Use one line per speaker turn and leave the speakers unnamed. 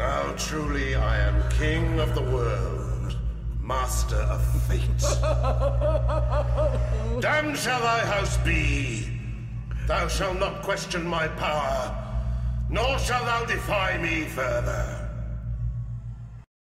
Now truly I am king of the world, master of fate. Damned shall thy house be. Thou shalt not question my power, nor shalt thou defy me further.